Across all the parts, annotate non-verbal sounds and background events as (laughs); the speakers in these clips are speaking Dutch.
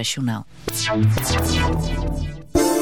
Nacional.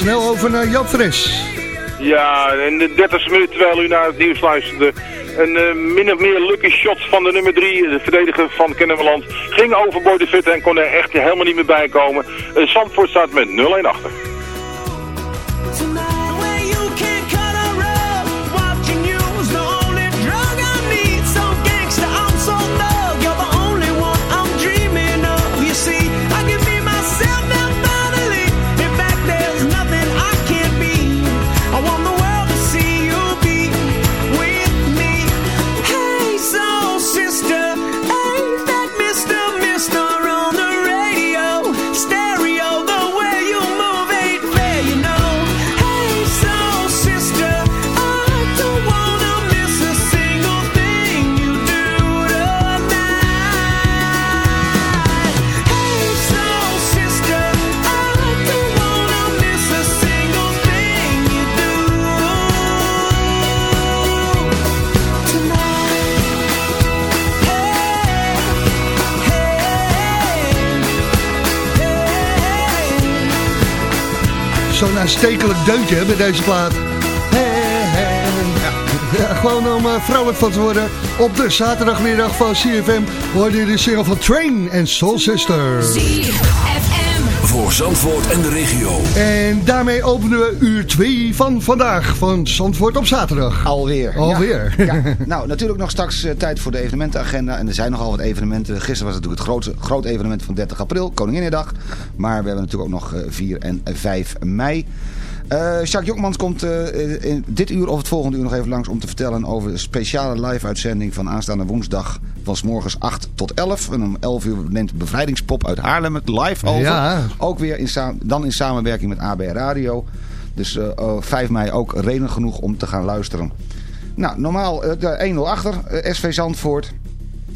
Snel over naar Jan Fres. Ja, in de 30 minuut terwijl u naar het nieuws luisterde. Een eh, min of meer lucky shot van de nummer 3, de verdediger van Kennemerland. Ging overboord de fit en kon er echt helemaal niet meer bij komen. Uh, Zandvoort staat met 0-1 achter. Aanstekelijk deuntje hè, bij deze plaat. Hey, hey. Ja, gewoon om uh, vrolijk van te worden. Op de zaterdagmiddag van CFM hoorde je de single van Train en Soul Sister. Voor Zandvoort en de regio. En daarmee openen we uur 2 van vandaag van Zandvoort op zaterdag. Alweer. Alweer. Ja. Ja. (laughs) Nou, natuurlijk nog straks uh, tijd voor de evenementenagenda. En er zijn nogal wat evenementen. Gisteren was natuurlijk het grootste, groot evenement van 30 april, Koninginnedag. Maar we hebben natuurlijk ook nog uh, 4 en 5 mei. Uh, Jacques Jokmans komt uh, in dit uur of het volgende uur nog even langs om te vertellen over de speciale live-uitzending van aanstaande woensdag van s morgens 8 tot 11. En om 11 uur neemt Bevrijdingspop uit Haarlem het live over. Ja. Ook weer in dan in samenwerking met AB Radio. Dus uh, 5 mei ook reden genoeg om te gaan luisteren. Nou, normaal de 1-0 achter, SV Zandvoort.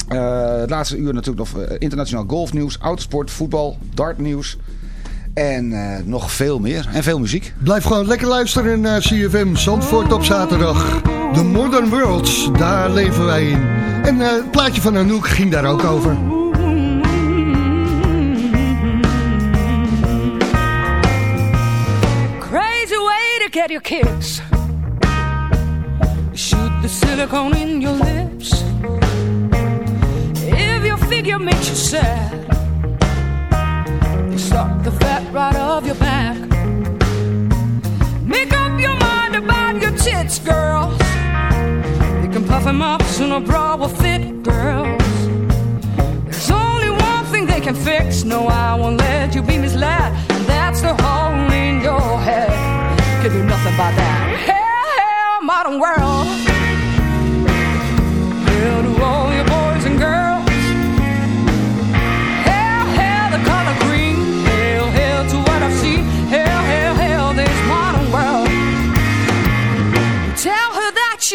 het laatste uur natuurlijk nog internationaal golfnieuws, autosport, voetbal, dartnieuws. En uh, nog veel meer. En veel muziek. Blijf gewoon lekker luisteren naar CFM Zandvoort op zaterdag. The Modern World, daar leven wij in. En uh, het plaatje van Anouk ging daar ook over. Crazy way to get your kicks. Shoot the silicone in your lips. If your figure makes you sad. Suck the fat right off your back. Make up your mind about your tits, girls. You can puff them up so no bra will fit, girls. There's only one thing they can fix. No, I won't let you be misled. And that's the hole in your head. Can do nothing about that. Hell, hell, modern world.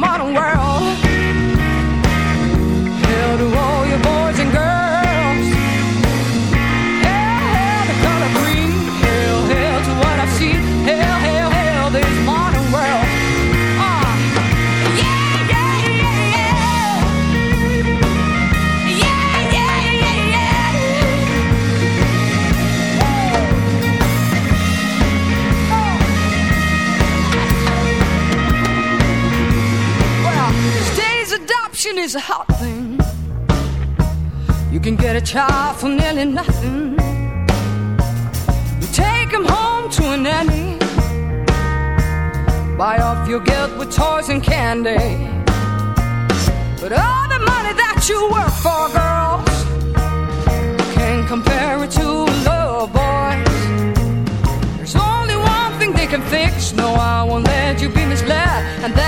Uh, hell, hell, modern world. Is a hot thing. You can get a child for nearly nothing. You take him home to a nanny. Buy off your guilt with toys and candy. But all the money that you work for, girls, can't compare it to a love, boys. There's only one thing they can fix. No, I won't let you be misled. And that's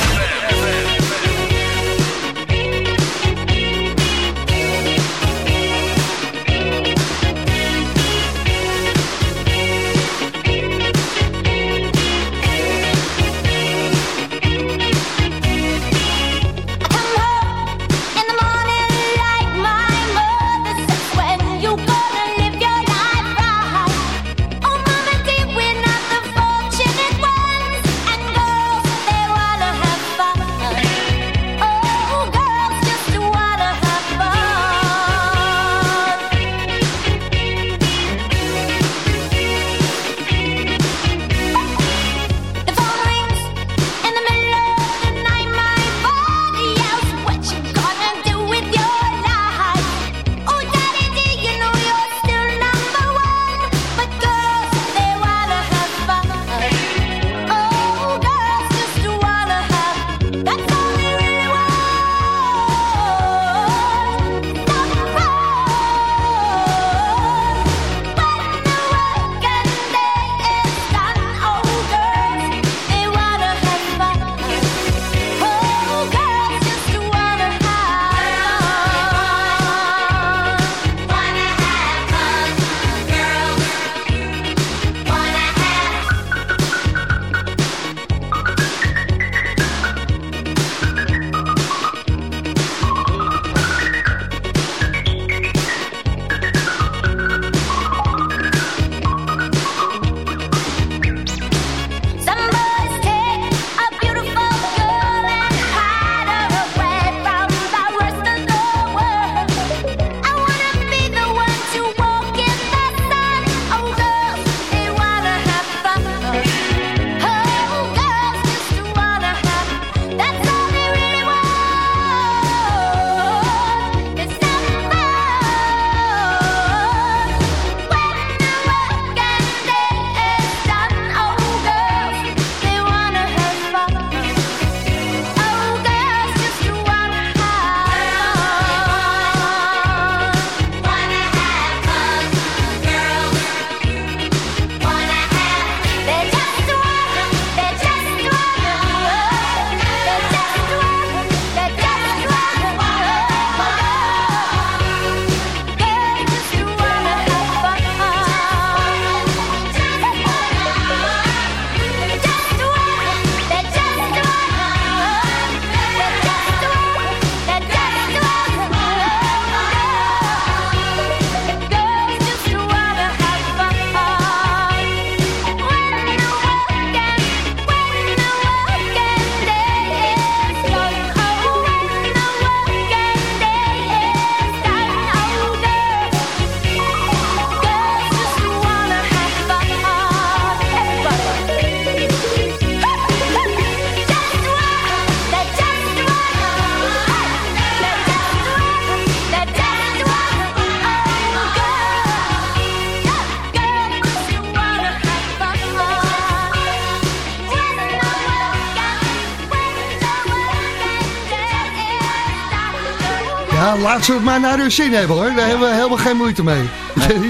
Laat ze het maar naar hun zin hebben hoor. Daar hebben we helemaal geen moeite mee.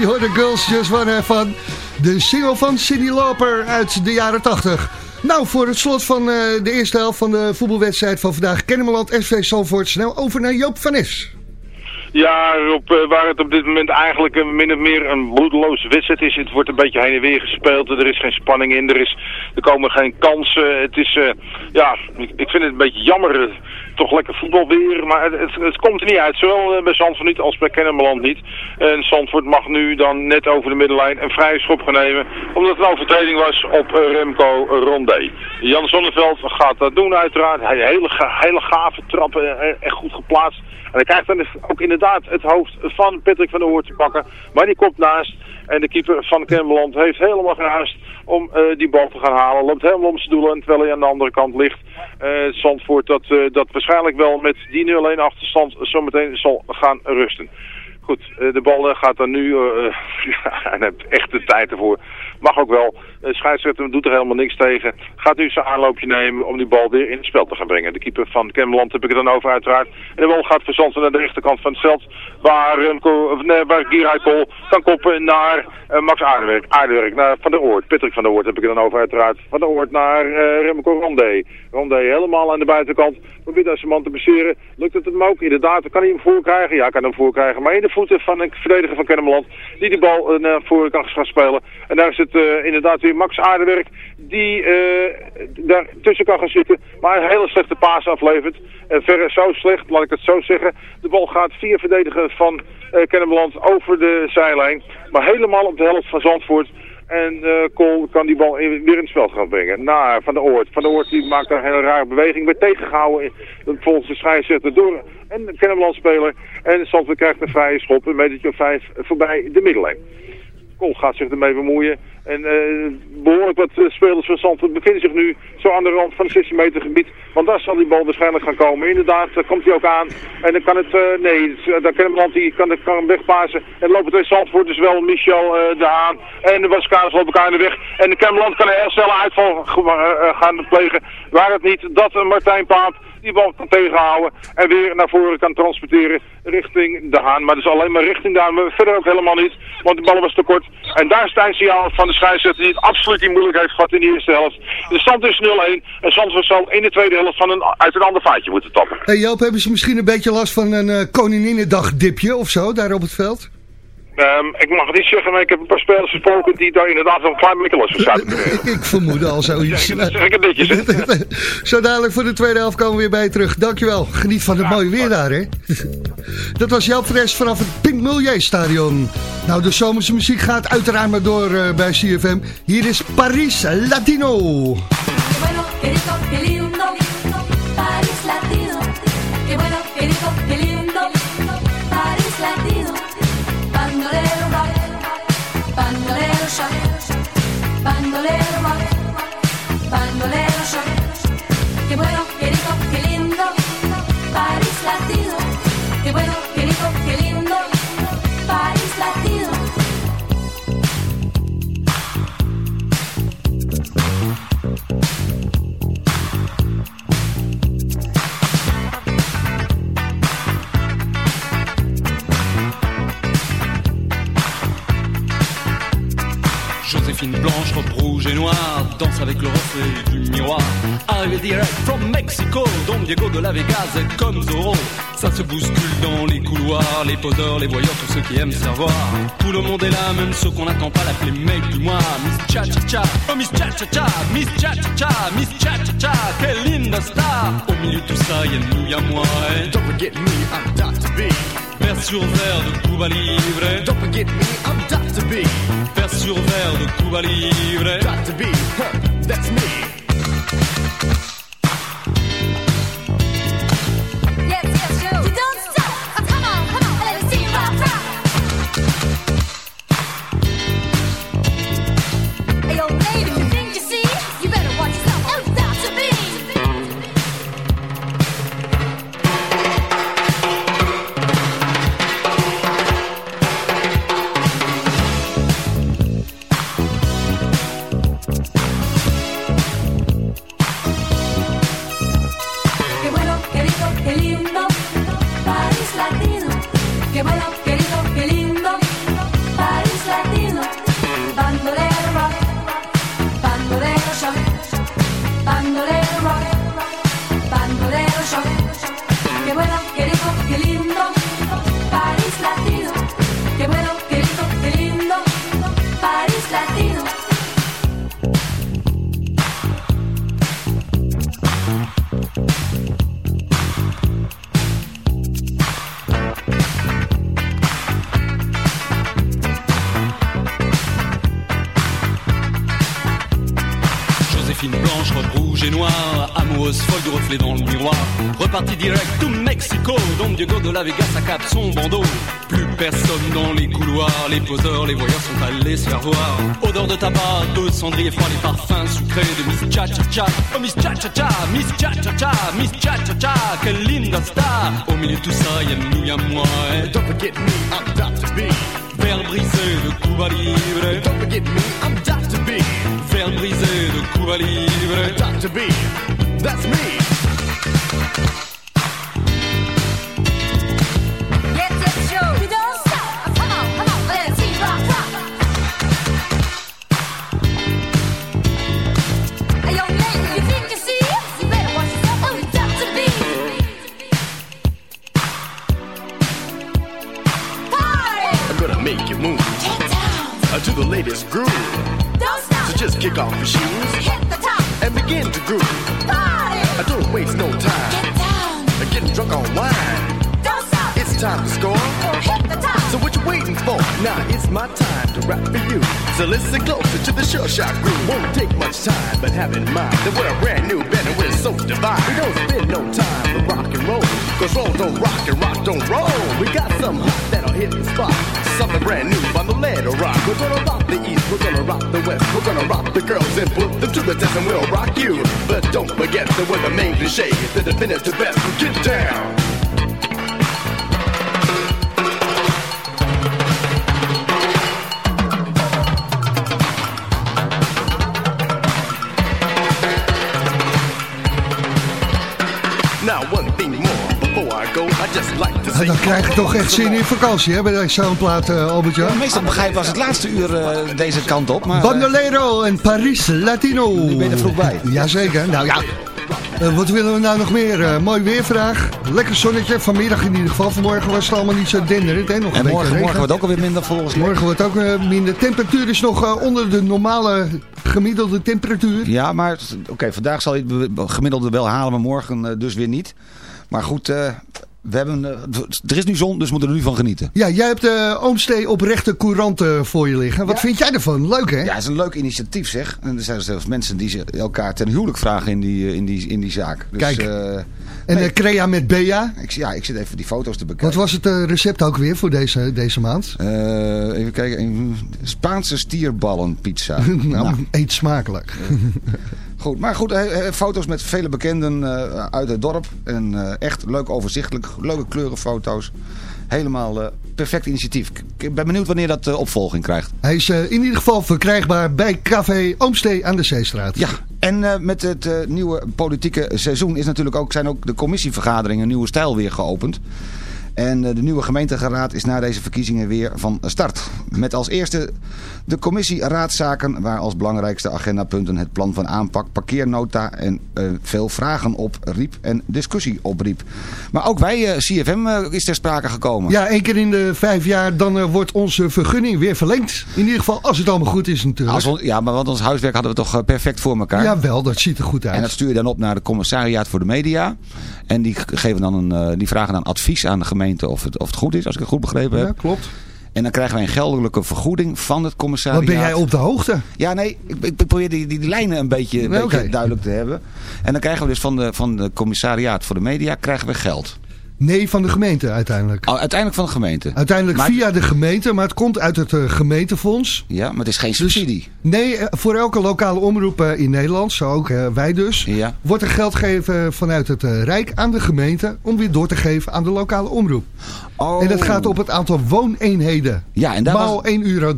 Je hoort de Girls Just Wanna van de single van Cindy Lauper uit de jaren 80. Nou, voor het slot van eh, de eerste helft van de voetbalwedstrijd van vandaag... Kennemerland SV Zandvoort snel over naar Joop van Nes. Ja, Rob, eh, waar het op dit moment eigenlijk een min of meer een bloedeloze wedstrijd is. Het wordt een beetje heen en weer gespeeld. Er is geen spanning in. Er, is, er komen geen kansen. Het is, eh, ja, ik, ik vind het een beetje jammer. Toch lekker voetbal weer. Maar het, het, komt er niet uit. Zowel eh, bij Zandvoort niet als bij Kennemerland niet. En Zandvoort mag nu dan net over de middenlijn een vrije schop gaan nemen. Omdat het een overtreding was op eh, Remco Rondé. Jan Zonneveld gaat dat doen uiteraard. Hij hele, hele gave trappen. eh, Echt goed geplaatst. En hij krijgt dan ook inderdaad het hoofd van Patrick van der Hoort te pakken. Maar die komt naast. En de keeper van Kennemerland heeft helemaal geen haast om eh, die bal te gaan halen. Loopt helemaal om zijn doelen terwijl hij aan de andere kant ligt. Eh Zandvoort dat, eh, dat waarschijnlijk wel met die 0-1 achterstand zometeen zal gaan rusten. Goed, de bal gaat dan nu, eh, (laughs) ja, en heeft echt de tijd ervoor. Mag ook wel. De scheidsrechter doet er helemaal niks tegen. Gaat nu zijn aanloopje nemen om die bal weer in het spel te gaan brengen. De keeper van Kemmerland heb ik het dan over uiteraard. En de bal gaat verzanden naar de rechterkant van het veld. Waar, Remco, of nee, waar kan koppen naar eh, Max Aardewerk. Aardewerk naar Van der Oort. Patrick van der Oort heb ik het dan over uiteraard. Van der Oort naar eh, Remco Rondé. Rondé helemaal aan de buitenkant. Probeert daar zijn man te baseren. Lukt het hem ook? Inderdaad, kan hij hem voorkrijgen? Ja, kan hem voorkrijgen. Maar in de voeten van een verdediger van Kennemerland. Die de bal eh, naar voren kan gaan spelen. En daar is het eh, inderdaad weer Max Aardewerk. Die eh, daar tussen kan gaan zitten. Maar een hele slechte paas aflevert. En verre zo slecht, laat ik het zo zeggen. De bal gaat via verdediger van eh Kennemerland over de zijlijn. Maar helemaal op de helft van Zandvoort. En Kool kan die bal weer in het spel gaan brengen. Naar Van der Oort. Van der Oort die maakt een hele rare beweging. Werd tegengehouden volgens de scheidsrechter door een Kennemerland speler. En Zandvoort krijgt een vrije schop. Een metertje of vijf voorbij de middellijn. Kool gaat zich ermee bemoeien. En eh, behoorlijk wat eh, spelers van Zandvoort bevinden zich nu zo aan de rand van het 16 meter gebied. Want daar zal die bal waarschijnlijk gaan komen. Inderdaad, daar komt hij ook aan. En dan kan het, eh, nee, dan Kennemerland die kan, kan hem wegpasen. En lopen twee Zandvoort, dus wel Michel de Haan en de Wascaris lopen elkaar in de weg. En de Kennemerland kan een heel snelle uitval gaan plegen. Waar het niet dat Martijn Paap die bal kan tegenhouden en weer naar voren kan transporteren richting de Haan. Maar dus alleen maar richting de Haan, verder ook helemaal niet, want de bal was te kort. En daar is het eindsignaal van de scheidsrechter die het absoluut niet moeilijk heeft gehad in de eerste helft. De stand is 0-1 en Zandvoort zal in de tweede helft van een, uit een ander vaatje moeten tappen. Hey Joop, hebben ze misschien een beetje last van een eh Koninginnedag dipje of zo, daar op het veld? Ehm, ik mag het niet zeggen, maar ik heb een paar spelers gesproken die daar inderdaad wel een klein beetje last van. Ik vermoedde al zoiets. Dat zeg ik het netjes, hè? Zo dadelijk voor de tweede helft komen we weer bij je terug. Dankjewel. Geniet van het mooie weer daar, hè? (laughs) Dat was Joop Fres vanaf het Pink Milieu Stadion. Nou, de zomerse muziek gaat uiteraard maar door eh, bij CFM. Hier is Paris Latino. Diego de la Vegas est comme Zorro. Ça se bouscule dans les couloirs, les poseurs, les voyeurs, tous ceux qui aiment savoir. Tout le monde est là, même ceux qu'on n'attend pas l'appeler mec du mois. Miss Cha Cha Cha, oh Miss Cha Cha Cha, Miss Cha Cha Cha, Miss Cha Cha Cha, quelle linda star. Au milieu de tout ça, y'a nous, y'a moi. Et don't forget me, I'm Dr. B. Verre sur verre de Cuba Libre. Don't forget me, I'm Dr. B. Verre sur verre de Cuba Libre. Dr. B, huh, that's me. Dans le miroir. Reparti direct to Mexico, Don Diego de la Vega s'accape son bandeau. Plus personne dans les couloirs, les poseurs, les voyeurs sont allés se faire voir. Odeur de tabac, de cendrier froid, les parfums sucrés de Miss Cha Cha Cha. Oh Miss Cha Cha Cha, Miss Cha Cha Cha, Miss Cha Cha Cha, quelle linda star. Au milieu de tout ça, y'a nous, y'a moi. eh. Don't forget me, I'm Dr. B. Verre brisé de Cuba Libre. Don't forget me, I'm Dr. B. Verre brisé de Cuba Libre. Dr. B. That's me. Just your shoes Hit the top. and begin to groove. Party. I don't waste no time. Get down. Uh, Getting drunk on wine. Don't stop. It's time to score. Hit the top. So what you waiting for? Now it's my time to rap for you. So listen closer to the sure shot groove. Won't take much time, but have in mind that we're a brand new band and we're so divine. We don't spend no time to rock and roll. Cause roll don't rock and rock don't roll. We got some hot that'll hit the spot. Something brand new on the rock. We're gonna rock the east, we're gonna rock the west. We're gonna rock the girls and put them to the test and we'll rock you. But don't forget that we're the main cliche, the definitive best. Get down. Ja, dan krijg je toch echt zin in vakantie, hè, bij zo'n plaat, eh, Albert-Jan? Ja, meestal begrijp was het laatste uur eh, deze kant op. Maar, eh, Bandolero en Paris Latino. Nu ben je er vroeg bij. (laughs) Jazeker. Nou ja, eh, wat willen we nou nog meer? Eh, mooi weer vandaag. Lekker zonnetje. Vanmiddag in ieder geval. Vanmorgen was het allemaal niet zo denderend. Hè? Nog en morgen, regen. morgen wordt ook alweer minder volgens mij. Morgen wordt ook eh, minder. Temperatuur is nog eh, onder de normale gemiddelde temperatuur. Ja, maar oké, vandaag zal je het gemiddelde wel halen, maar morgen eh, dus weer niet. Maar goed, eh, we hebben, eh, er is nu zon, dus we moeten er nu van genieten. Ja, jij hebt de Oomstee oprechte courant eh, voor je liggen. Wat vind jij ervan? Leuk hè? Ja, het is een leuk initiatief zeg. En er zijn zelfs mensen die zich elkaar ten huwelijk vragen in die, eh, in die, in die zaak. Dus, Kijk. eh, En nee, eh, Crea met Bea. ik, ja, ik zit even die foto's te bekijken. Wat was het eh, recept ook weer voor deze, deze maand? Eh, even kijken. Spaanse stierballenpizza. (laughs) nou, eet smakelijk. (laughs) Goed, maar goed, eh, eh, foto's met vele bekenden eh, uit het dorp. En echt leuk overzichtelijk, leuke kleurenfoto's. Helemaal perfect initiatief. Ik- ben benieuwd wanneer dat opvolging krijgt. Hij is in ieder geval verkrijgbaar bij Café Oomstee aan de Zeestraat. Ja, en met het nieuwe politieke seizoen is natuurlijk ook, zijn ook de commissievergaderingen Nieuwe Stijl weer geopend. En eh, de nieuwe gemeenteraad is na deze verkiezingen weer van start. Met als eerste de commissie raadszaken waar als belangrijkste agendapunten het plan van aanpak, parkeernota en eh, veel vragen opriep en discussie opriep. Maar ook wij, eh, CFM, is ter sprake gekomen. Ja, één keer in de vijf jaar, dan wordt onze vergunning weer verlengd. In ieder geval, als het allemaal goed is natuurlijk. Als we- ja, maar want ons huiswerk hadden we toch perfect voor elkaar. Jawel, dat ziet er goed uit. En dat stuur je dan op naar de commissariaat voor de media. En die, geven dan een, die vragen dan advies aan de gemeente of het, of het goed is, als ik het goed begrepen heb. Ja, klopt. En dan krijgen wij een geldelijke vergoeding van het commissariaat. Wat ben jij op de hoogte? Ja, nee, ik, ik probeer die, die, die lijnen een beetje, een Nee, beetje oké. duidelijk te hebben. En dan krijgen we dus van de, van de commissariaat voor de media krijgen we geld. Nee, van de gemeente uiteindelijk. Oh, uiteindelijk van de gemeente. Uiteindelijk Maar- via de gemeente, maar het komt uit het eh, gemeentefonds. Ja, maar het is geen subsidie. Nee, eh, voor elke lokale omroep eh, in Nederland, zo ook wij dus, Ja. wordt er geld gegeven vanuit het Rijk aan de gemeente om weer door te geven aan de lokale omroep. Oh. En dat gaat op het aantal wooneenheden. Ja, en daar Maal was, 1,30 euro.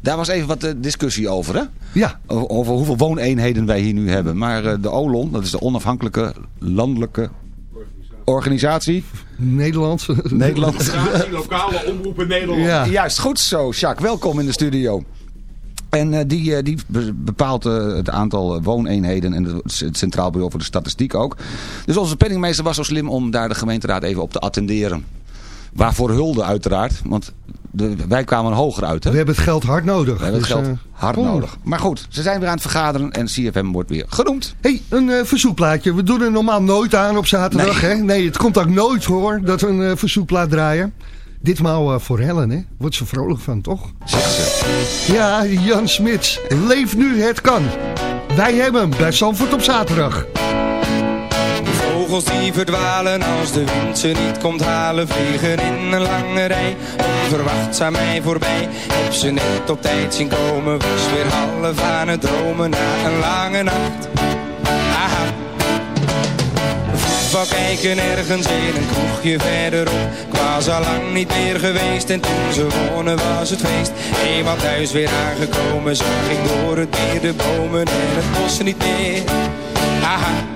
daar was even wat discussie over, hè? Ja, Over, hoeveel wooneenheden wij hier nu hebben. Maar de OLON, dat is de onafhankelijke landelijke organisatie. Nederland. Nederland. lokale omroepen Nederland. Ja. Juist, goed zo. Jacques, welkom in de studio. En eh, die, eh, die be- bepaalt eh, het aantal wooneenheden en het het Centraal Bureau voor de Statistiek ook. Dus onze penningmeester was zo slim om daar de gemeenteraad even op te attenderen. Waarvoor hulde uiteraard, want de, wij kwamen hoger uit. Hè? We hebben het geld hard nodig. We hebben het Dus, geld eh, hard nodig. Maar goed, ze zijn weer aan het vergaderen en CFM wordt weer genoemd. hey, een eh, verzoekplaatje. We doen er normaal nooit aan op zaterdag. Nee. Hè? nee het komt ook nooit hoor dat we een eh, verzoekplaat draaien. Ditmaal voor Helen, hè? Wordt ze vrolijk van, toch? Zegt ze. Ja, Jan Smits. Leef nu het kan. Wij hebben hem bij Zandvoort op zaterdag. Vogels die verdwalen. Als de wind ze niet komt halen Vliegen in een lange rij, onverwachts aan mij voorbij. Heb ze net op tijd zien komen, was weer half aan het dromen Na een lange nacht, aha. Voetbal kijken ergens in een kroegje verderop. Ik was al lang niet meer geweest en toen ze wonnen was het feest. Eenmaal thuis weer aangekomen, zag ik door het meer de bomen en het bos niet meer. Aha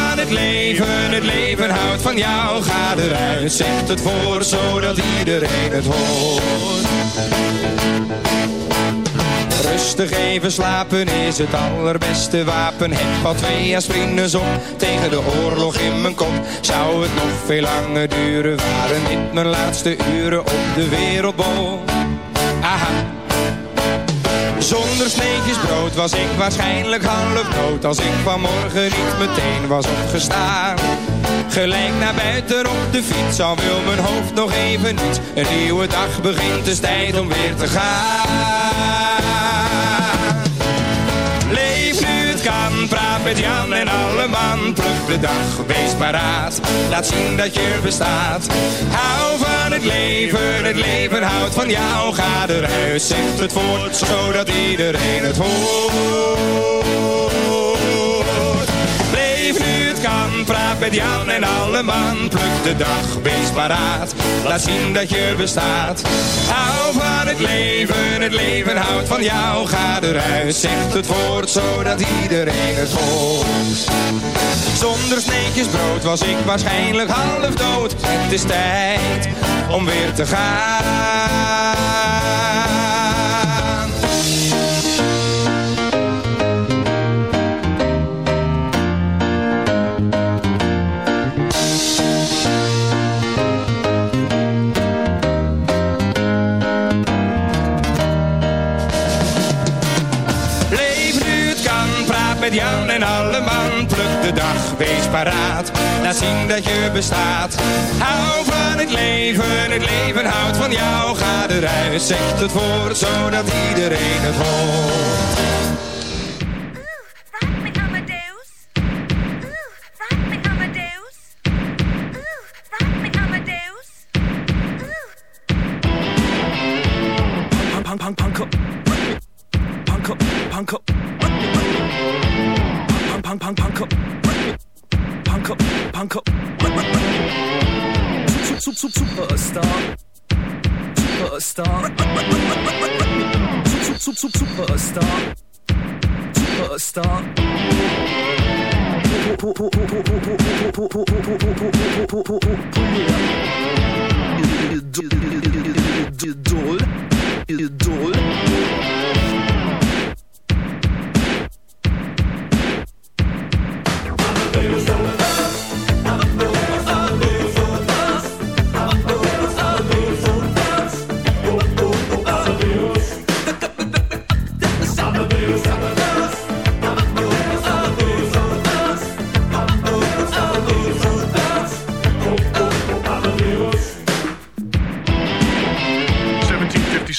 het leven, het leven houdt van jou. Ga eruit, zet het voor Zodat iedereen het hoort. Rustig even slapen is het allerbeste wapen. Heb al twee aspirines op tegen de oorlog in mijn kop. Zou het nog veel langer duren Waren dit mijn laatste uren op de wereldbol? Aha zonder sneetjes brood was ik waarschijnlijk half dood. Als ik vanmorgen niet meteen was opgestaan. Gelijk naar buiten op de fiets Al wil mijn hoofd nog even niet. Een nieuwe dag begint, is tijd om weer te gaan met Jan en alle man Pluk de dag, wees paraat Laat zien dat je bestaat. Hou van het leven, het leven houdt van jou. Ga eruit, zet het voort Zodat iedereen het hoort kan, praat met Jan en alle man. Pluk de dag, wees paraat. Laat zien dat je bestaat. Hou van het leven, het leven houdt van jou. Ga eruit, zet het voort Zodat iedereen het hoort. Zonder sneetjes brood was ik waarschijnlijk half dood. Het is tijd om weer te gaan paraat. Laat zien dat je bestaat. Hou van het leven, het leven houdt van jou. Ga eruit, zet het voort Zodat iedereen het hoort Sup, sup, sup, superstar. Superstar. Sup, sup, sup, superstar. Superstar. Idol. Idol.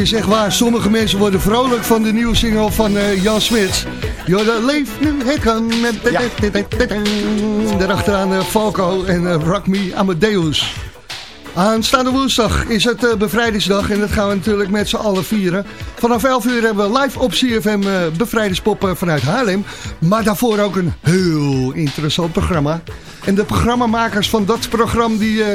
Is echt waar. Sommige mensen worden vrolijk van de nieuwe single van eh, Jan Smits. Jorda, leef nu, het kan. Daarachteraan uh, Falco en uh, Rock Me Amadeus. Aanstaande woensdag is het uh, bevrijdingsdag en dat gaan we natuurlijk met z'n allen vieren. Vanaf 11 uur hebben we live op CFM uh, bevrijdingspop vanuit Haarlem. Maar daarvoor ook een heel interessant programma. En de programmamakers van dat programma die uh,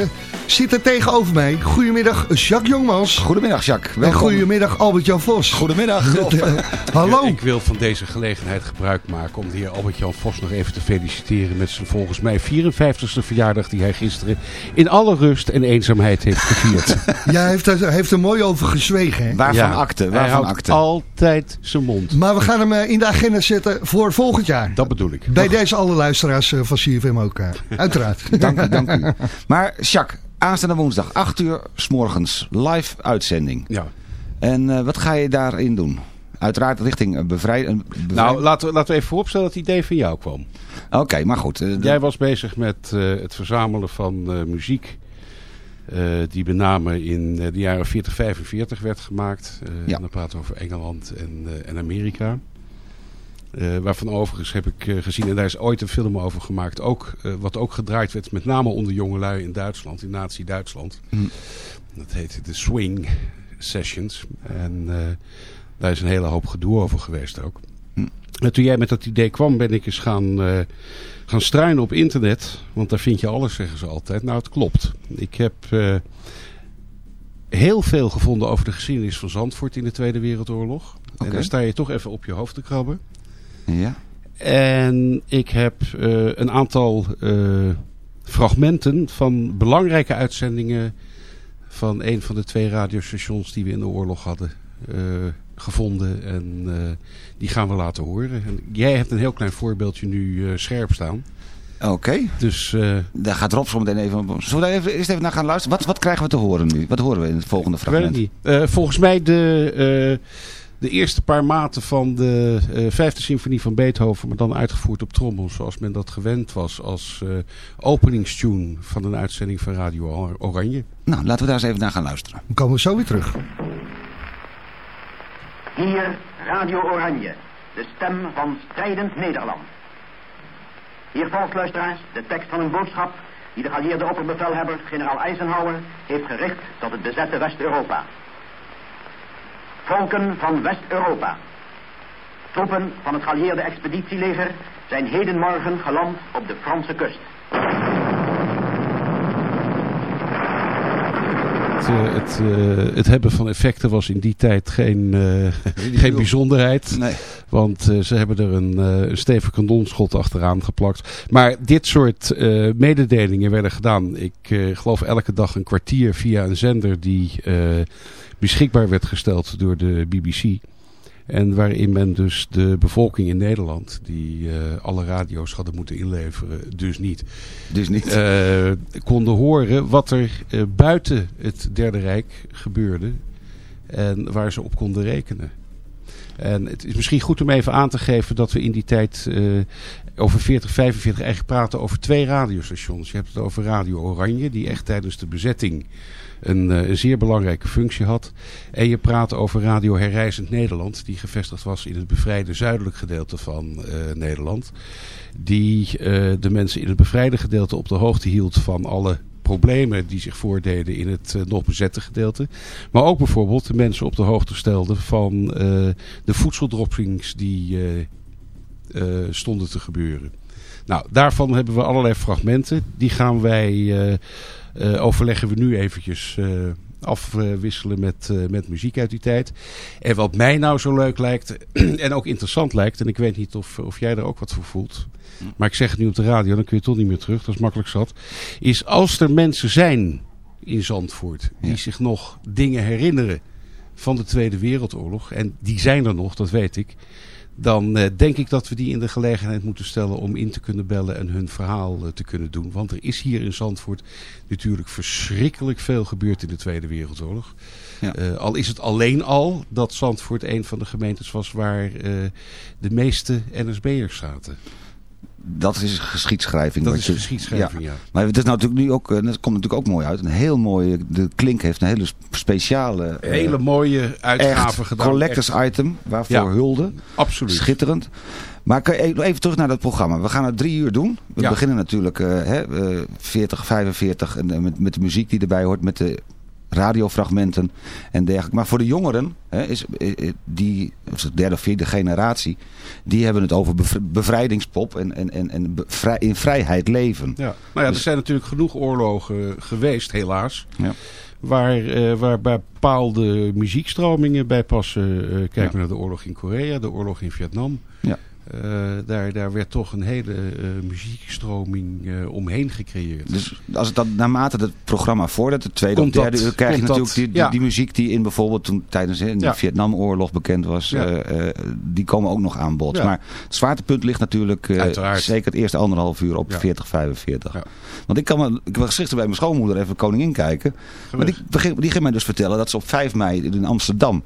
zitten tegenover mij. Goedemiddag Jacques Jongmans. Goedemiddag Jacques. En goedemiddag Albert-Jan Vos. Goedemiddag. (laughs) Hallo. Ik wil van deze gelegenheid gebruik maken om de heer Albert-Jan Vos nog even te feliciteren met zijn volgens mij 54ste verjaardag die hij gisteren in alle rust en eenzaamheid heeft gevierd. (laughs) ja, hij heeft, er, heeft er mooi over gezwegen. Hè? Waarvan Ja, akte? hij Waarvan houdt akte? Altijd zijn mond. Maar we gaan hem uh, in de agenda zetten voor volgend jaar. Dat bedoel ik. Bij deze alle luisteraars uh, van CFM ook. Uh, (laughs) uiteraard. dank u, dank u. (laughs) Maar Jacques, aanstaande woensdag, 8 uur s morgens, live uitzending. Ja. En uh, wat ga je daarin doen? Uiteraard richting bevrijding. Bevrij... Nou, laten we, laten we even vooropstellen dat het idee van jou kwam. Oké, okay, maar goed. Uh, Jij was bezig met uh, het verzamelen van uh, muziek. die met name in de jaren 40, 45 werd gemaakt. ja. En dan praten we over Engeland en, en Amerika. Uh, waarvan overigens heb ik uh, gezien, en daar is ooit een film over gemaakt, ook, uh, wat ook gedraaid werd, met name onder jongelui in Duitsland, in Nazi-Duitsland. Mm. Dat heette de Swing Sessions. En daar is een hele hoop gedoe over geweest ook. Mm. En toen jij met dat idee kwam, ben ik eens gaan, gaan struinen op internet. Want daar vind je alles, zeggen ze altijd. Nou, het klopt. Ik heb heel veel gevonden over de geschiedenis van Zandvoort in de Tweede Wereldoorlog. Okay. En dan sta je toch even op je hoofd te krabben. Ja. En ik heb uh, een aantal uh, fragmenten van belangrijke uitzendingen van een van de twee radiostations die we in de oorlog hadden gevonden. En die gaan we laten horen. En jij hebt een heel klein voorbeeldje nu scherp staan. Oké. Okay. Dus, Daar gaat Rob zo meteen even... Zullen we daar even, eerst even naar gaan luisteren? Wat, wat krijgen we te horen nu? Wat horen we in het volgende fragment? Ik weet niet. volgens mij de de eerste paar maten van de uh, vijfde symfonie van Beethoven, maar dan uitgevoerd op trommel, zoals men dat gewend was als uh, openingstune van een uitzending van Radio Oranje. Nou, laten we daar eens even naar gaan luisteren. Dan komen we zo weer terug. Hier Radio Oranje, de stem van strijdend Nederland. Hier volgt luisteraars de tekst van een boodschap die de geallieerde opperbevelhebber generaal Eisenhower heeft gericht tot het bezette West-Europa. Volken van West-Europa. Troepen van het geallieerde expeditieleger zijn hedenmorgen geland op de Franse kust. Het, het, uh, het, hebben van effecten was in die tijd geen, uh, geen bijzonderheid. Nee. Want ze hebben er een, een stevig kanonschot achteraan geplakt. Maar dit soort mededelingen werden gedaan. Ik geloof elke dag een kwartier via een zender die beschikbaar werd gesteld door de BBC. En waarin men dus de bevolking in Nederland, die uh, alle radio's hadden moeten inleveren, dus niet. Dus niet. Uh, konden horen wat er uh, buiten het Derde Rijk gebeurde. En waar ze op konden rekenen. En het is misschien goed om even aan te geven dat we in die tijd over 40, 45 eigenlijk praten over twee radiostations. Je hebt het over Radio Oranje, die echt tijdens de bezetting een, een, zeer belangrijke functie had. En je praat over Radio Herrijzend Nederland, die gevestigd was in het bevrijde zuidelijk gedeelte van uh, Nederland. Die uh, de mensen in het bevrijde gedeelte op de hoogte hield van alle problemen die zich voordeden in het nog bezette gedeelte. Maar ook bijvoorbeeld de mensen op de hoogte stelde van de voedseldroppings die stonden te gebeuren. Nou, daarvan hebben we allerlei fragmenten. Die gaan wij overleggen we nu eventjes uh, afwisselen met, uh, met muziek uit die tijd. En wat mij nou zo leuk lijkt (clears throat) en ook interessant lijkt, en ik weet niet of, of jij er ook wat voor voelt, maar ik zeg het nu op de radio, dan kun je toch niet meer terug, dat is makkelijk zat, is als er mensen zijn in Zandvoort die ja. zich nog dingen herinneren van de Tweede Wereldoorlog, en die zijn er nog, dat weet ik, dan uh, denk ik dat we die in de gelegenheid moeten stellen om in te kunnen bellen en hun verhaal uh, te kunnen doen. Want er is hier in Zandvoort natuurlijk verschrikkelijk veel gebeurd in de Tweede Wereldoorlog. Ja. Uh, al is het alleen al dat Zandvoort een van de gemeentes was waar de meeste NSB'ers zaten. Dat is geschiedschrijving. Dat is je- geschiedschrijving, ja. Maar het is natuurlijk nu ook, eh, dat komt natuurlijk ook mooi uit. Een heel mooie, de Klink heeft een hele speciale... eh, Hele mooie uitgave gedaan. collectors Echt. item, waarvoor Ja, hulde. Absoluut. Schitterend. Maar even terug naar dat programma. We gaan het drie uur doen. We Ja. beginnen natuurlijk eh, hè, eh, 40, 45 en, met, met de muziek die erbij hoort. Met de radiofragmenten en dergelijke. Maar voor de jongeren, hè, is, eh, eh, die, of de derde of vierde generatie, die hebben het over bev- bevrijdingspop en, en, en, en bevrij- in vrijheid leven. Ja. Nou ja, er Dus- zijn natuurlijk genoeg oorlogen geweest, helaas. Ja. Waar, eh, waar bepaalde muziekstromingen bij passen. Eh, kijk naar de oorlog in Korea, de oorlog in Vietnam. Ja. Eh, daar, daar werd toch een hele eh, muziekstroming eh, omheen gecreëerd. Dus als het dan naarmate het programma vordert, het tweede Komt of derde dat- uur, krijg je natuurlijk dat, die, die, ja. die muziek die in bijvoorbeeld toen tijdens de Ja. Vietnamoorlog bekend was, Ja. die komen ook nog aan bod. Maar het zwaartepunt ligt natuurlijk zeker het eerste anderhalf uur op Ja. 40, 45. Want ik kan me, ik was gisteren bij mijn schoonmoeder even Koningin kijken. Maar die, die ging mij dus vertellen dat ze op 5 mei in Amsterdam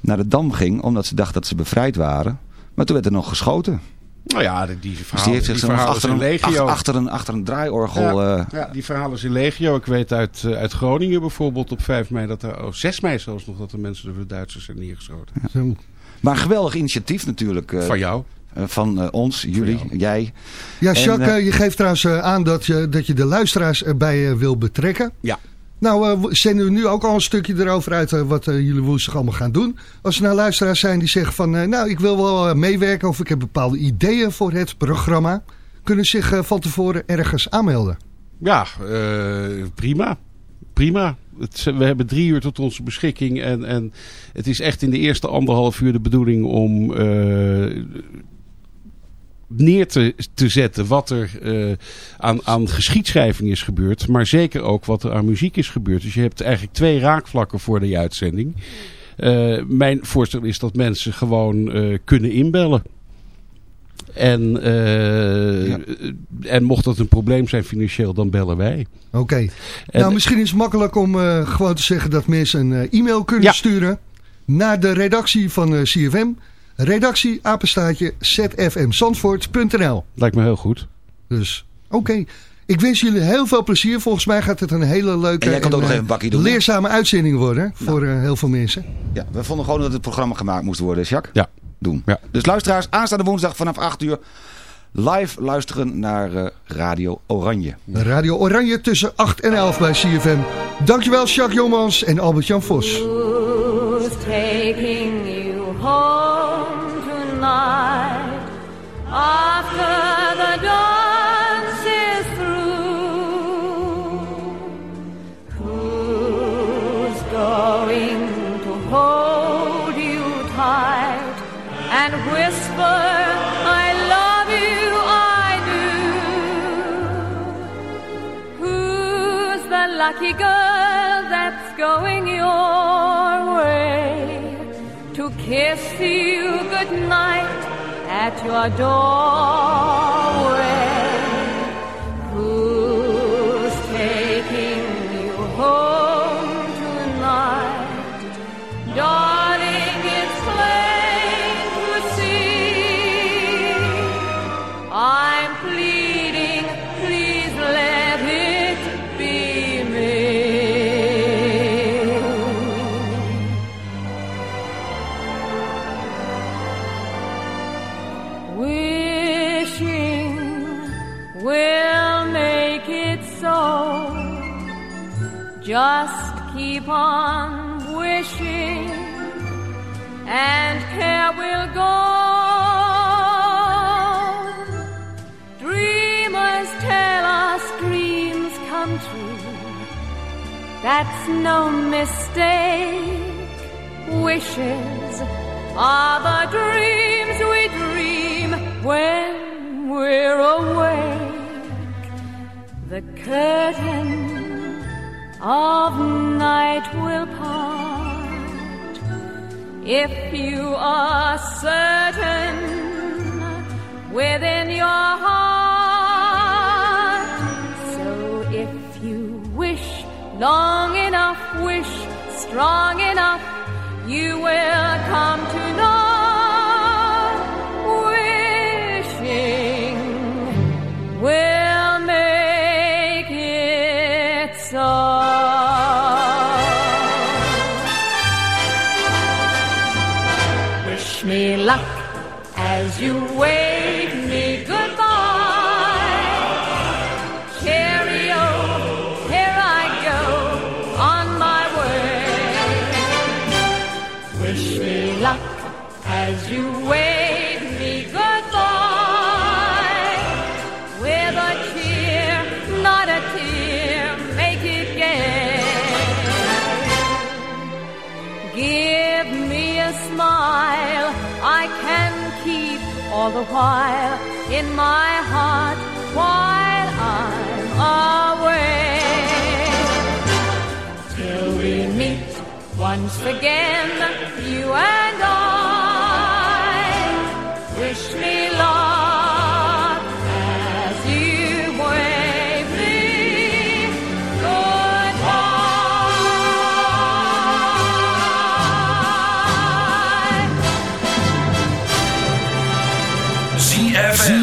naar de Dam ging, omdat ze dacht dat ze bevrijd waren. Maar toen werd er nog geschoten. Nou ja, die, die Dus verhalen, die heeft zich die verhalen achter zijn een, legio. ach- achter, een, achter een draaiorgel... Ja, eh, ja, die verhalen zijn legio. Ik weet uit, eh, uit Groningen bijvoorbeeld op 5 mei, dat er, oh, 6 mei zelfs nog, dat de mensen door de Duitsers zijn neergeschoten. Zo. Maar een geweldig initiatief natuurlijk. eh, Van jou. van eh, ons, jullie, jij. Ja, Jacques, je geeft trouwens aan dat je, dat je de luisteraars erbij wil betrekken. Ja. Nou, we zenden we nu ook al een stukje erover uit eh, wat eh, jullie woensdag allemaal gaan doen. Als er nou luisteraars zijn die zeggen van, nou, ik wil wel meewerken of ik heb bepaalde ideeën voor het programma. Kunnen zich van tevoren ergens aanmelden? Ja, prima. Prima. We hebben drie uur tot onze beschikking. En, en het is echt in de eerste anderhalf uur de bedoeling om neer te, te zetten wat er eh, aan, aan geschiedschrijving is gebeurd. Maar zeker ook wat er aan muziek is gebeurd. Dus je hebt eigenlijk twee raakvlakken voor die uitzending. Eh, mijn voorstel is dat mensen gewoon eh, kunnen inbellen. En, en mocht dat een probleem zijn financieel, dan bellen wij. Oké. Nou, misschien is het makkelijk om gewoon te zeggen dat mensen een e-mail kunnen Ja. sturen naar de redactie van CFM. Redactie, apenstaatje, zfmzandvoort.nl Lijkt me heel goed. Dus, oké. Ik wens jullie heel veel plezier. Volgens mij gaat het een hele leuke En jij kan ook nog eh, even een bakkie doen, leerzame uitzending worden hè, voor eh, heel veel mensen. Ja, we vonden gewoon dat het programma gemaakt moest worden, Jacques. Ja. Doen. Ja. Dus luisteraars, aanstaande woensdag vanaf 8 uur live luisteren naar eh, Radio Oranje. Radio Oranje tussen 8 en 11 bij CFM. Dankjewel Jacques Jomans en Albert-Jan Vos. And whisper, I love you, I do? Who's the lucky girl that's going your way to kiss you goodnight at your doorway? That's no mistake. Wishes are the dreams we dream when we're awake. The curtain of night will part if you are certain within your heart. Long enough, wish strong enough, you will come to know. all the while in my heart while I'm away. Till we meet once again, you and I. Wish me love.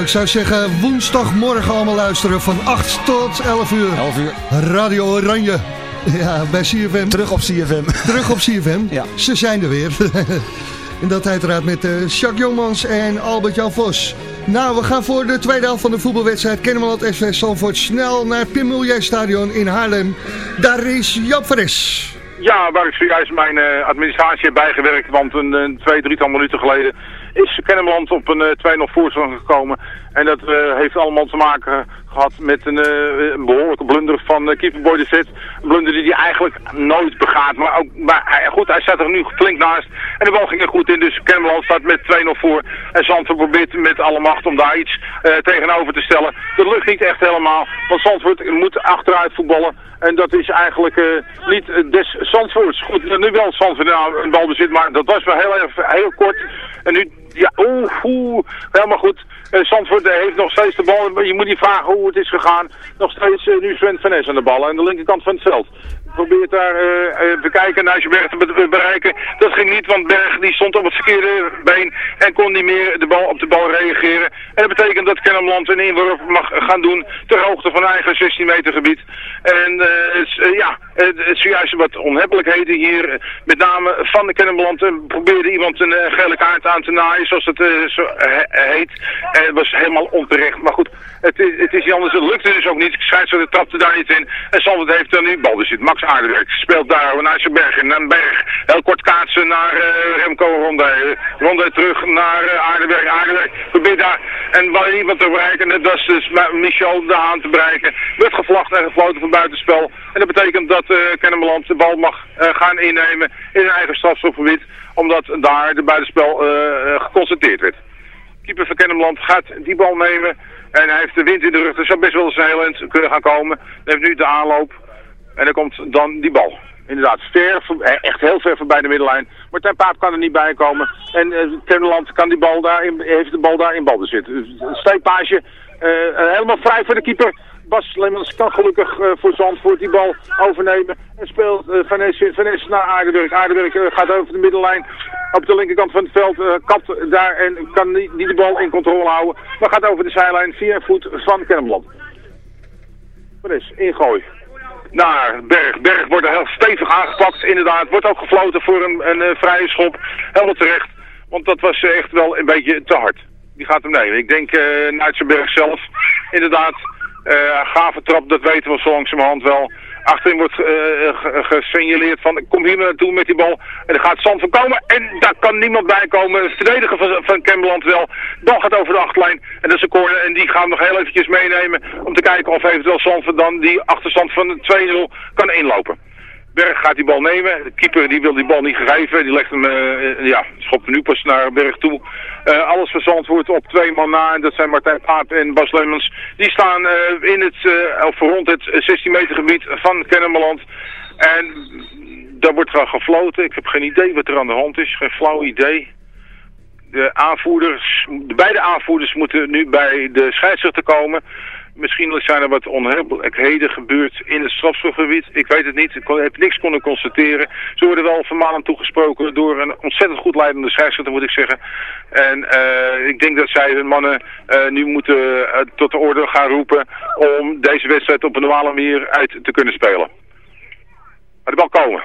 Nou, ik zou zeggen woensdagmorgen allemaal luisteren van 8 tot 11 uur. 11 uur. Radio Oranje. Ja, bij CFM. Terug op CFM. Terug op CFM. Ja. Ze zijn er weer. (laughs) en dat uiteraard met eh Jacques Jongmans en Albert-Jan Vos. Nou, we gaan voor de tweede helft van de voetbalwedstrijd Kennemerland SV Zandvoort snel naar het Pim Stadion in Haarlem. Daar is Jap Fres. Ja, waar ik zojuist mijn eh, administratie heb bijgewerkt, want een, een twee, drietal minuten geleden is Kennemerland op een eh, 2-0 voorsprong gekomen. En dat eh, heeft allemaal te maken gehad met een, eh, een behoorlijke blunder van uh, keeper Boy de. Een blunder die hij eigenlijk nooit begaat, maar, ook, maar hij, goed, hij staat er nu flink naast. En de bal ging er goed in, dus Kennemerland staat met 2-0 voor. En Zandvoort probeert met alle macht om daar iets eh, tegenover te stellen. Dat lukt niet echt helemaal, want Zandvoort moet achteruit voetballen. En dat is eigenlijk eh, niet eh, des Zandvoorts. Goed, nu wel Zandvoort een balbezit, maar dat was wel heel, heel kort. En nu, ja, oeh, oeh, helemaal goed. Eh, Zandvoort eh, heeft nog steeds de bal. Je moet niet vragen hoe het is gegaan. Nog steeds eh, nu Sven van Ness aan de bal aan de linkerkant van het veld. Probeert daar eh, eh, te kijken naar Berg te be- bereiken. Dat ging niet, want Berg die stond op het verkeerde been en kon niet meer de bal, op de bal reageren. En dat betekent dat Kennemerland een inworp mag gaan doen ter hoogte van eigen 16 meter gebied. En eh, ja, het is zojuist wat onhebbelijkheden hier. Met name van de Kennemerland eh, probeerde iemand een gele kaart aan te naaien, zoals het zo he- heet. En het was helemaal onterecht. Maar goed, het is, het is niet anders. Het lukte dus ook niet. Scheidsrechter trapte daar niet in. En Zandvoort heeft dan nu balbezit. Max Aardewerk speelt daar naar zijn berg. En een berg. Heel kort kaatsen naar eh, Remco Ronde. Ronde terug naar uh, Aardewerk. Aardewerk probeert daar en wel iemand te bereiken. En dat was dus Michel de Haan te bereiken. Werd gevlacht en gefloten voor buitenspel. En dat betekent dat eh Kennemerland de bal mag eh, gaan innemen in een eigen strafschopgebied. Omdat daar de buitenspel eh, eh, geconstateerd werd keeper van Kennemerland gaat die bal nemen. En hij heeft de wind in de rug. Er zou best wel eens een heel kunnen gaan komen. Hij heeft nu de aanloop. En dan komt dan die bal. Inderdaad, ver, eh, echt heel ver voorbij de middenlijn. Martijn Paap kan er niet bij komen. En Kennemerland kan die bal daar in, heeft de bal daar in balbezit. Dus Een steekpaasje. eh, helemaal vrij voor de keeper. Bas Lemmens kan gelukkig eh, voor Zandvoort die bal overnemen. En speelt uh, Van Ness Van Ness naar. Aardewerk eh, gaat over de middenlijn op de linkerkant van het veld. eh, kapt daar en kan niet, niet de bal in controle houden. Maar gaat over de zijlijn via voet van Kennemerland. Van Ness, ingooi. Naar Berg. Berg wordt er heel stevig aangepakt, inderdaad. Wordt ook gefloten voor een, een, eh, vrije schop. Helemaal terecht. Want dat was eh, echt wel een beetje te hard. Die gaat hem nemen. Ik denk uh, zelf. Inderdaad, eh gave trap, dat weten we zo langzamerhand wel. Achterin wordt eh, ge- gesignaleerd van kom hier maar naartoe met die bal. En er gaat Zand van komen en daar kan niemand bij komen. Het van, van Kemmerland wel. Bal gaat over de achterlijn en dat is een corner. En die gaan we nog heel eventjes meenemen om te kijken of eventueel Zandvoort dan die achterstand van 2-0 kan inlopen. Berg gaat die bal nemen. De keeper die wil die bal niet geven. Die legt hem, eh, ja, schopt hem nu pas naar Berg toe. Eh, alles verzand wordt op twee man na. En dat zijn Martijn Paap en Bas Lemmens. Die staan eh, in het, of rond het 16 meter gebied van Kennemerland. En daar wordt gaan gefloten. Ik heb geen idee wat er aan de hand is. Geen flauw idee. De aanvoerders, de beide aanvoerders moeten nu bij de scheidsrechter komen. Misschien zijn er wat onhebbelijkheden gebeurd in het strafschopgebied. Ik weet het niet. Ik heb niks kunnen constateren. Ze worden wel vermalend toegesproken door een ontzettend goed leidende scheidsrechter, moet ik zeggen. En eh, ik denk dat zij hun mannen eh, nu moeten eh, tot de orde gaan roepen om deze wedstrijd op een normale manier uit te kunnen spelen. Maar de bal komen.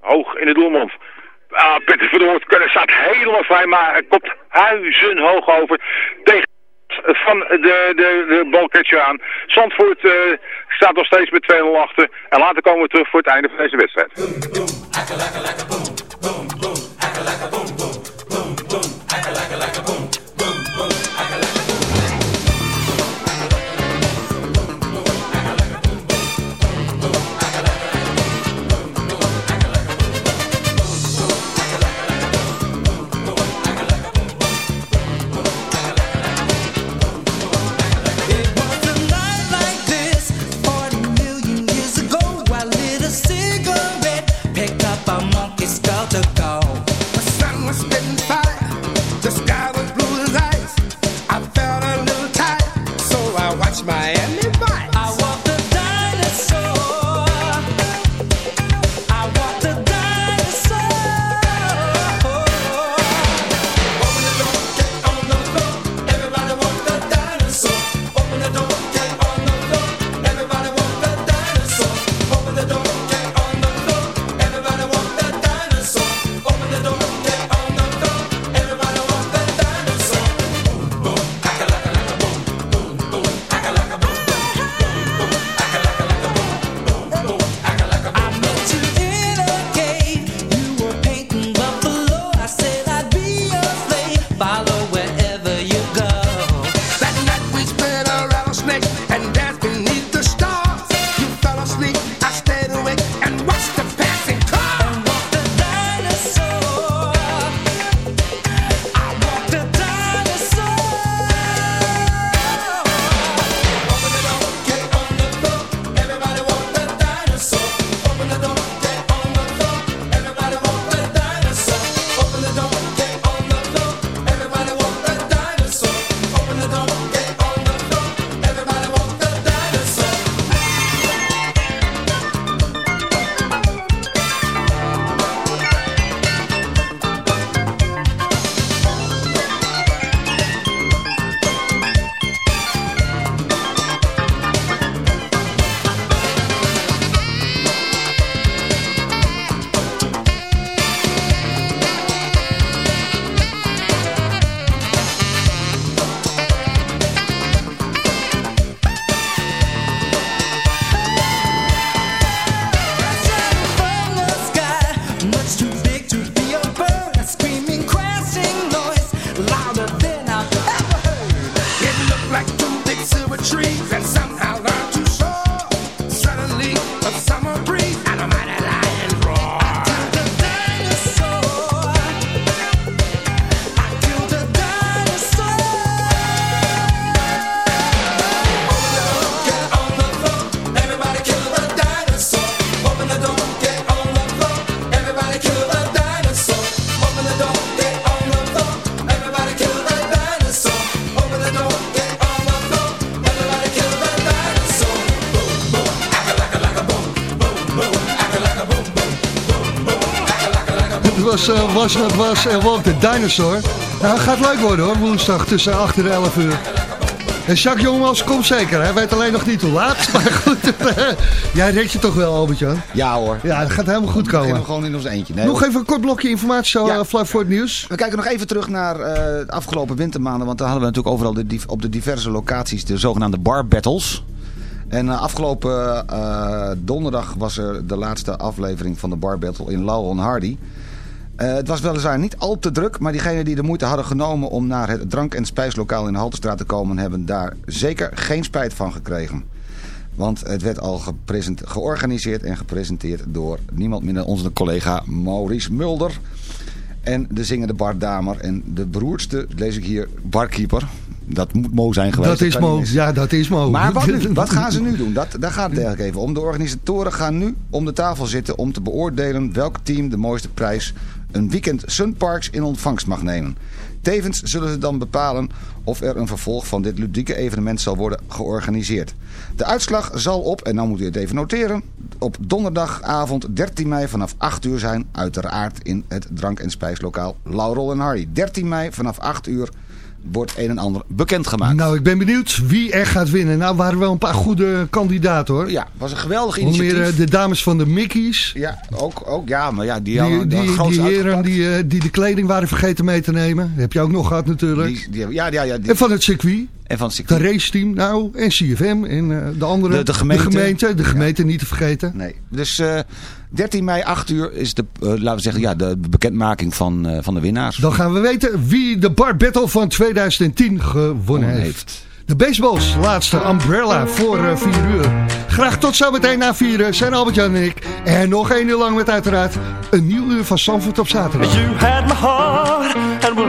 Hoog in de doelmond. Ah, Peter Verdoort staat helemaal vrij, maar komt huizenhoog over tegen van de, de, de balcatcher aan. Zandvoort eh, staat nog steeds met 2-0 achter. En later komen we terug voor het einde van deze wedstrijd. like eh, was en Walk de Dinosaur. Nou, het gaat leuk worden hoor, woensdag tussen 8 en 11 uur. En Jacques Jongmans komt zeker, hij weet alleen nog niet hoe laat. (laughs) Maar goed, jij redt je toch wel, Albert-Jan? Ja hoor. Ja, dat gaat helemaal goed We komen. gewoon in ons eentje. Nee, Nog hoor. even een kort blokje informatie zo Ja. eh, vlak voor het nieuws. We kijken nog even terug naar eh, de afgelopen wintermaanden. Want daar hadden we natuurlijk overal de, op de diverse locaties de zogenaamde bar battles. En eh, afgelopen donderdag was er de laatste aflevering van de bar battle in Laurel en Hardy. Eh, het was weliswaar niet al te druk, maar diegenen die de moeite hadden genomen om naar het drank- en spijslokaal in de Haltestraat te komen, hebben daar zeker geen spijt van gekregen. Want het werd al georganiseerd en gepresenteerd door niemand minder dan onze collega Maurice Mulder. En de zingende Bart Damer. En de beroerdste, lees ik hier, barkeeper. Dat moet Mo zijn geweest. Dat is Mo. Ja, dat is Mo. Maar wat, (laughs) wat gaan ze nu doen? Dat, daar gaat het eigenlijk even om. De organisatoren gaan nu om de tafel zitten om te beoordelen welk team de mooiste prijs een weekend Sunparks in ontvangst mag nemen. Tevens zullen ze dan bepalen of er een vervolg van dit ludieke evenement zal worden georganiseerd. De uitslag zal op, en nou moet u het even noteren, op donderdagavond 13 mei vanaf 8 uur zijn. Uiteraard in het drank- en spijslokaal Laurel en Hardy. 13 mei vanaf 8 uur wordt een en ander bekendgemaakt. Nou, ik ben benieuwd wie er gaat winnen. Nou, waren wel een paar goede kandidaten hoor. Ja, was een geweldig Onder initiatief. meer eh, de dames van de Mickey's. Ja, ook, ook, ja, maar ja, die, Die, hadden die, die, die, heren die, eh, die de kleding waren vergeten mee te nemen. Dat heb je ook nog gehad natuurlijk. Die, ja, ja, ja, die- en van het circuit. En van het De circuit. raceteam, nou, en CFM en eh, de andere. De- de gemeente. De gemeente, de gemeente niet te vergeten. Nee. Dus eh 13 mei, 8 uur is de, eh, laten we zeggen, ja, de bekendmaking van, eh, van de winnaars. Dan gaan we weten wie de Bar Battle van 2010 gewonnen heeft. heeft. De baseballs, laatste umbrella voor eh 4 uur. Graag tot zometeen na 4 uur zijn Albert-Jan en ik. En nog één uur lang met uiteraard een nieuw uur van Zandvoort op zaterdag. You had my heart, and we'll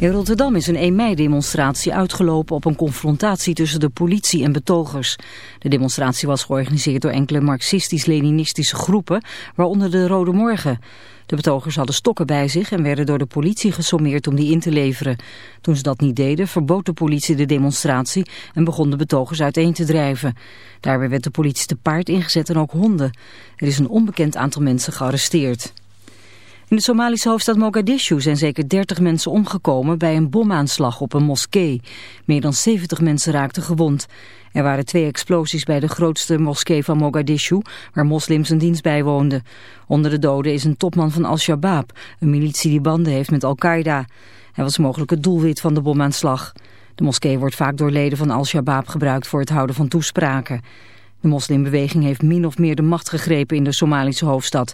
In Rotterdam is een 1 mei-demonstratie uitgelopen op een confrontatie tussen de politie en betogers. De demonstratie was georganiseerd door enkele marxistisch-leninistische groepen, waaronder de Rode Morgen. De betogers hadden stokken bij zich en werden door de politie gesommeerd om die in te leveren. Toen ze dat niet deden, verbood de politie de demonstratie en begon de betogers uiteen te drijven. Daarbij werd de politie te paard ingezet en ook honden. Er is een onbekend aantal mensen gearresteerd. In de Somalische hoofdstad Mogadishu zijn zeker 30 mensen omgekomen bij een bomaanslag op een moskee. Meer dan 70 mensen raakten gewond. Er waren twee explosies bij de grootste moskee van Mogadishu, waar moslims een dienst bijwoonden. Onder de doden is een topman van Al-Shabaab, een militie die banden heeft met Al-Qaeda. Hij was mogelijk het doelwit van de bomaanslag. De moskee wordt vaak door leden van Al-Shabaab gebruikt voor het houden van toespraken. De moslimbeweging heeft min of meer de macht gegrepen in de Somalische hoofdstad.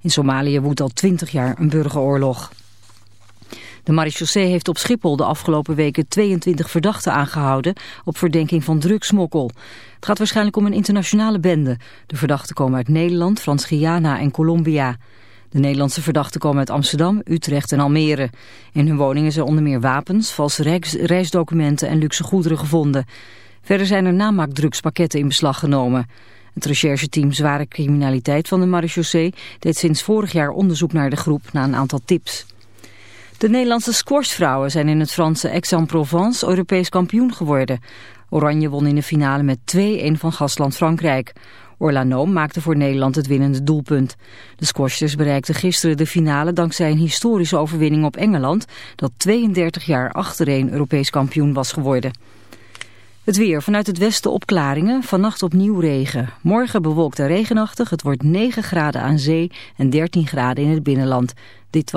In Somalië woedt al twintig jaar een burgeroorlog. De marechaussee heeft op Schiphol de afgelopen weken 22 verdachten aangehouden op verdenking van drugsmokkel. Het gaat waarschijnlijk om een internationale bende. De verdachten komen uit Nederland, Frans-Guyana en Colombia. De Nederlandse verdachten komen uit Amsterdam, Utrecht en Almere. In hun woningen zijn onder meer wapens, valse reis- reisdocumenten en luxe goederen gevonden. Verder zijn er namaakdrugspakketten in beslag genomen. Het rechercheteam Zware Criminaliteit van de marechaussee deed sinds vorig jaar onderzoek naar de groep na een aantal tips. De Nederlandse squashvrouwen zijn in het Franse Aix-en-Provence Europees kampioen geworden. Oranje won in de finale met 2-1 van gastland Frankrijk. Orlano maakte voor Nederland het winnende doelpunt. De squashters bereikten gisteren de finale dankzij een historische overwinning op Engeland... dat 32 jaar achtereen Europees kampioen was geworden. Het weer. Vanuit het westen opklaringen. Vannacht opnieuw regen. Morgen bewolkt en regenachtig. Het wordt 9 graden aan zee en 13 graden in het binnenland. Dit was